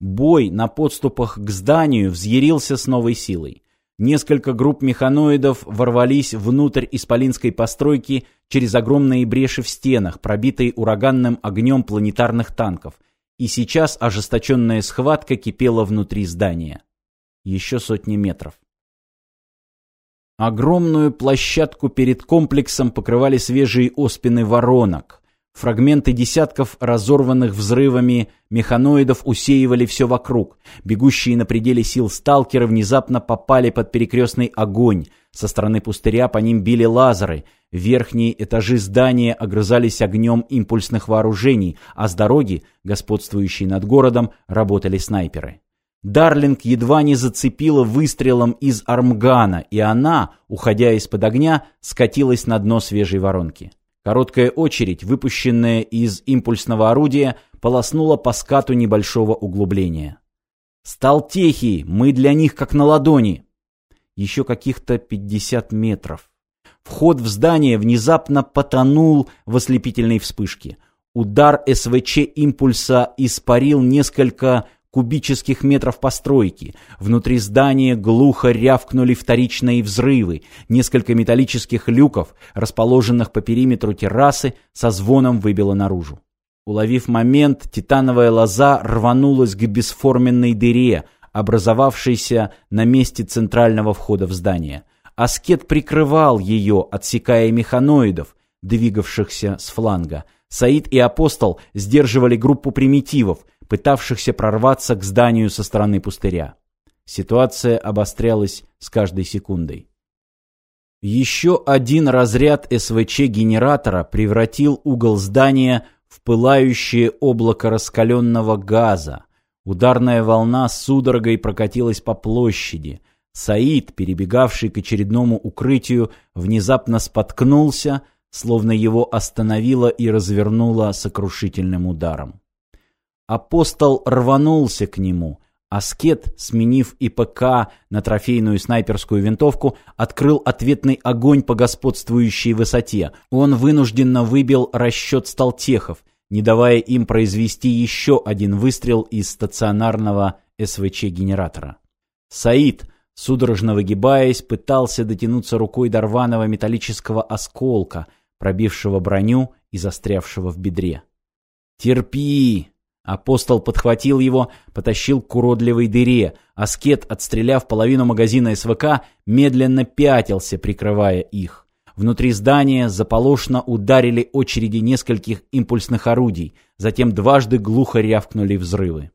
Бой на подступах к зданию взъярился с новой силой. Несколько групп механоидов ворвались внутрь исполинской постройки через огромные бреши в стенах, пробитые ураганным огнем планетарных танков, и сейчас ожесточенная схватка кипела внутри здания. Еще сотни метров. Огромную площадку перед комплексом покрывали свежие оспины воронок. Фрагменты десятков разорванных взрывами механоидов усеивали все вокруг. Бегущие на пределе сил сталкеры внезапно попали под перекрестный огонь. Со стороны пустыря по ним били лазеры. Верхние этажи здания огрызались огнем импульсных вооружений, а с дороги, господствующей над городом, работали снайперы. Дарлинг едва не зацепила выстрелом из армгана, и она, уходя из-под огня, скатилась на дно свежей воронки. Короткая очередь, выпущенная из импульсного орудия, полоснула по скату небольшого углубления. «Сталтехи! Мы для них как на ладони!» Еще каких-то пятьдесят метров. Вход в здание внезапно потонул в ослепительной вспышке. Удар СВЧ импульса испарил несколько кубических метров постройки. Внутри здания глухо рявкнули вторичные взрывы. Несколько металлических люков, расположенных по периметру террасы, со звоном выбило наружу. Уловив момент, титановая лоза рванулась к бесформенной дыре, образовавшейся на месте центрального входа в здание. Аскет прикрывал ее, отсекая механоидов, двигавшихся с фланга. Саид и Апостол сдерживали группу примитивов, пытавшихся прорваться к зданию со стороны пустыря. Ситуация обострялась с каждой секундой. Еще один разряд СВЧ-генератора превратил угол здания в пылающее облако раскаленного газа. Ударная волна судорогой прокатилась по площади. Саид, перебегавший к очередному укрытию, внезапно споткнулся, словно его остановило и развернуло сокрушительным ударом. Апостол рванулся к нему. Аскет, сменив ИПК на трофейную снайперскую винтовку, открыл ответный огонь по господствующей высоте. Он вынужденно выбил расчет сталтехов, не давая им произвести еще один выстрел из стационарного СВЧ-генератора. Саид, судорожно выгибаясь, пытался дотянуться рукой до рваного металлического осколка, пробившего броню и застрявшего в бедре. «Терпи!» Апостол подхватил его, потащил к уродливой дыре. Аскет, отстреляв половину магазина СВК, медленно пятился, прикрывая их. Внутри здания заполошно ударили очереди нескольких импульсных орудий, затем дважды глухо рявкнули взрывы.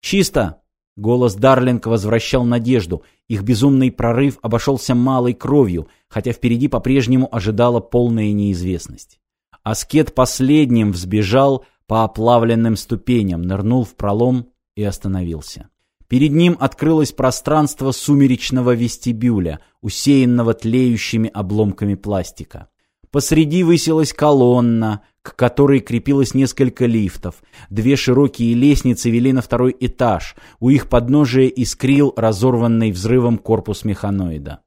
«Чисто!» — голос Дарлинг возвращал надежду. Их безумный прорыв обошелся малой кровью, хотя впереди по-прежнему ожидала полная неизвестность. Аскет последним взбежал, по оплавленным ступеням, нырнул в пролом и остановился. Перед ним открылось пространство сумеречного вестибюля, усеянного тлеющими обломками пластика. Посреди высилась колонна, к которой крепилось несколько лифтов. Две широкие лестницы вели на второй этаж. У их подножия искрил разорванный взрывом корпус механоида.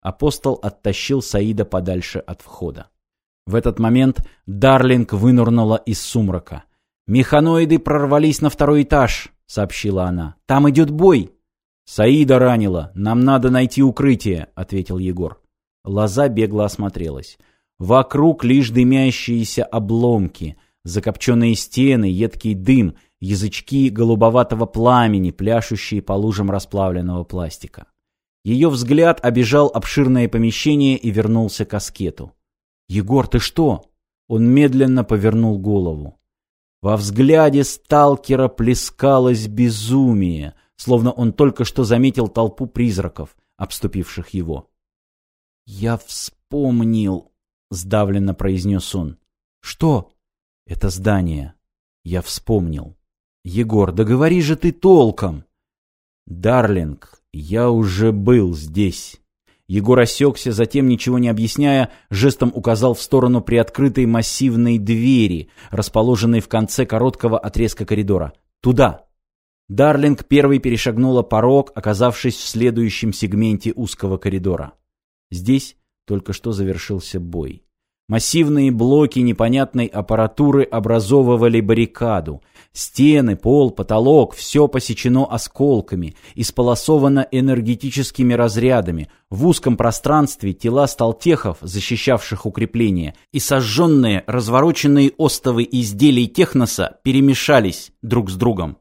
Апостол оттащил Саида подальше от входа. В этот момент Дарлинг вынурнула из сумрака. «Механоиды прорвались на второй этаж», — сообщила она. «Там идет бой». «Саида ранила. Нам надо найти укрытие», — ответил Егор. Лоза бегло осмотрелась. Вокруг лишь дымящиеся обломки, закопченные стены, едкий дым, язычки голубоватого пламени, пляшущие по лужам расплавленного пластика. Ее взгляд обежал обширное помещение и вернулся к аскету. «Егор, ты что?» Он медленно повернул голову. Во взгляде сталкера плескалось безумие, словно он только что заметил толпу призраков, обступивших его. «Я вспомнил», — сдавленно произнес он. «Что?» «Это здание. Я вспомнил». «Егор, да говори же ты толком!» «Дарлинг, я уже был здесь». Егор осекся, затем, ничего не объясняя, жестом указал в сторону приоткрытой массивной двери, расположенной в конце короткого отрезка коридора. «Туда!» Дарлинг первый перешагнула порог, оказавшись в следующем сегменте узкого коридора. Здесь только что завершился бой. Массивные блоки непонятной аппаратуры образовывали баррикаду. Стены, пол, потолок – все посечено осколками, исполосовано энергетическими разрядами. В узком пространстве тела сталтехов, защищавших укрепления, и сожженные, развороченные остовы изделий техноса перемешались друг с другом.